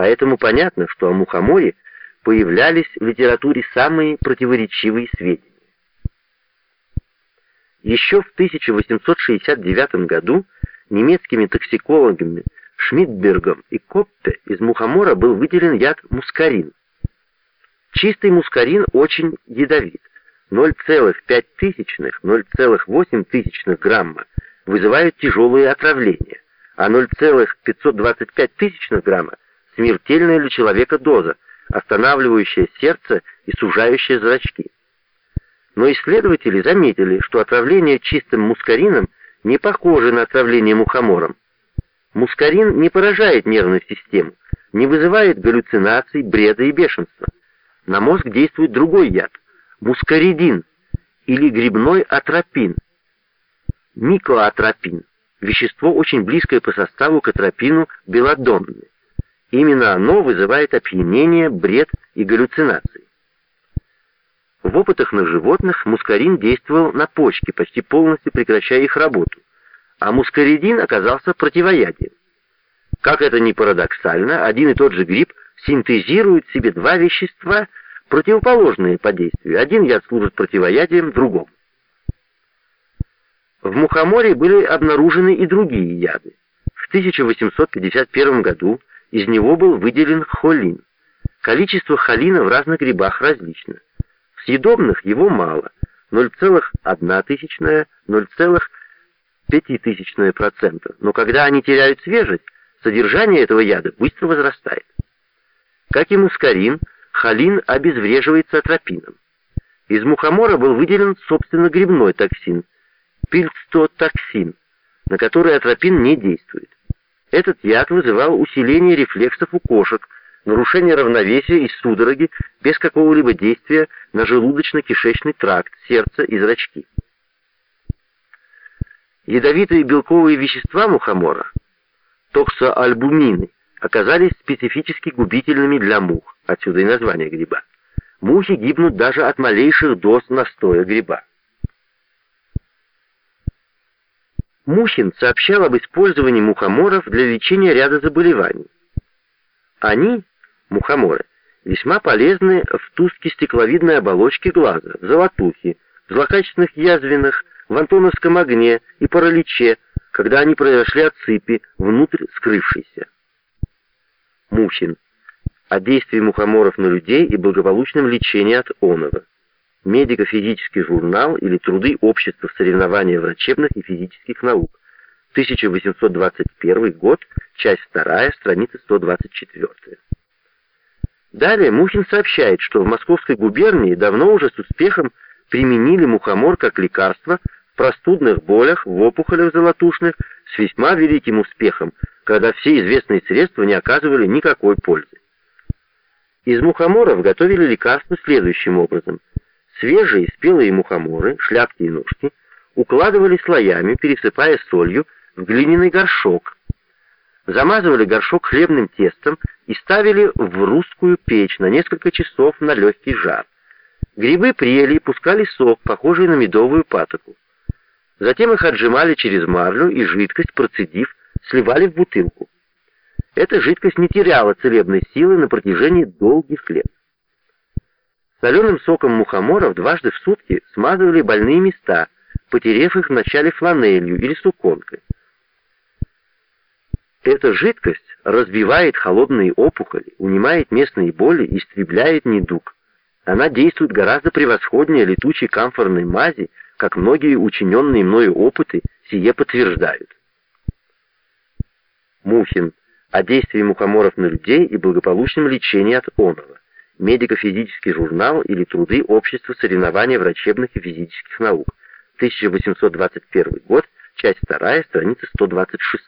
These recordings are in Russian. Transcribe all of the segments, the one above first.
Поэтому понятно, что о мухоморе появлялись в литературе самые противоречивые сведения. Еще в 1869 году немецкими токсикологами Шмидтбергом и Копте из мухомора был выделен яд мускарин. Чистый мускарин очень ядовит. 0,5-0,8 грамма вызывают тяжелые отравления, а 0,525 грамма – смертельная для человека доза, останавливающая сердце и сужающая зрачки. Но исследователи заметили, что отравление чистым мускарином не похоже на отравление мухомором. Мускарин не поражает нервную систему, не вызывает галлюцинаций, бреда и бешенства. На мозг действует другой яд – мускаридин или грибной атропин. Микоатропин – вещество очень близкое по составу к атропину белодонны. Именно оно вызывает опьянение, бред и галлюцинации. В опытах на животных мускарин действовал на почки, почти полностью прекращая их работу, а мускаридин оказался противоядием. Как это ни парадоксально, один и тот же гриб синтезирует в себе два вещества, противоположные по действию. Один яд служит противоядием другому. В мухоморе были обнаружены и другие яды. В 1851 году из него был выделен холин. Количество холина в разных грибах различно. В съедобных его мало, 0,1, 0,5%, но когда они теряют свежесть, содержание этого яда быстро возрастает. Как и мускарин, холин обезвреживается атропином. Из мухомора был выделен, собственно, грибной токсин, пильцтотоксин, на который атропин не действует. Этот яд вызывал усиление рефлексов у кошек, нарушение равновесия и судороги без какого-либо действия на желудочно-кишечный тракт, сердце и зрачки. Ядовитые белковые вещества мухомора, токсоальбумины, оказались специфически губительными для мух, отсюда и название гриба. Мухи гибнут даже от малейших доз настоя гриба. Мухин сообщал об использовании мухоморов для лечения ряда заболеваний. Они, мухоморы, весьма полезны в туске стекловидной оболочке глаза, в золотухе, в злокачественных язвенных, в антоновском огне и параличе, когда они произошли от сыпи, внутрь скрывшейся. Мухин. О действии мухоморов на людей и благополучном лечении от онова медико-физический журнал или труды общества соревнования врачебных и физических наук, 1821 год, часть 2, страница 124. Далее Мухин сообщает, что в Московской губернии давно уже с успехом применили мухомор как лекарство в простудных болях, в опухолях золотушных с весьма великим успехом, когда все известные средства не оказывали никакой пользы. Из мухоморов готовили лекарства следующим образом – Свежие спелые мухоморы, шляпки и ножки укладывали слоями, пересыпая солью, в глиняный горшок. Замазывали горшок хлебным тестом и ставили в русскую печь на несколько часов на легкий жар. Грибы прели и пускали сок, похожий на медовую патоку. Затем их отжимали через марлю и жидкость, процедив, сливали в бутылку. Эта жидкость не теряла целебной силы на протяжении долгих лет. Соленым соком мухоморов дважды в сутки смазывали больные места, потерев их вначале фланелью или суконкой. Эта жидкость разбивает холодные опухоли, унимает местные боли, истребляет недуг. Она действует гораздо превосходнее летучей камфорной мази, как многие учиненные мною опыты сие подтверждают. Мухин. О действии мухоморов на людей и благополучном лечении от онова медико-физический журнал или труды Общества соревнования врачебных и физических наук, 1821 год, часть 2, страница 126.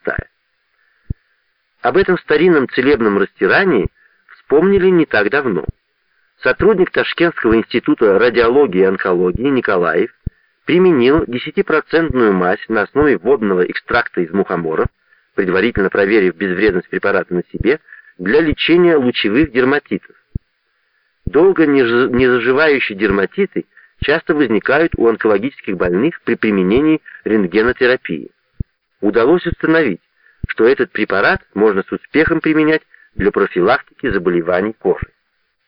Об этом старинном целебном растирании вспомнили не так давно. Сотрудник Ташкентского института радиологии и онкологии Николаев применил 10% мазь на основе водного экстракта из мухоморов, предварительно проверив безвредность препарата на себе, для лечения лучевых дерматитов. Долго не заживающие дерматиты часто возникают у онкологических больных при применении рентгенотерапии. Удалось установить, что этот препарат можно с успехом применять для профилактики заболеваний кожи.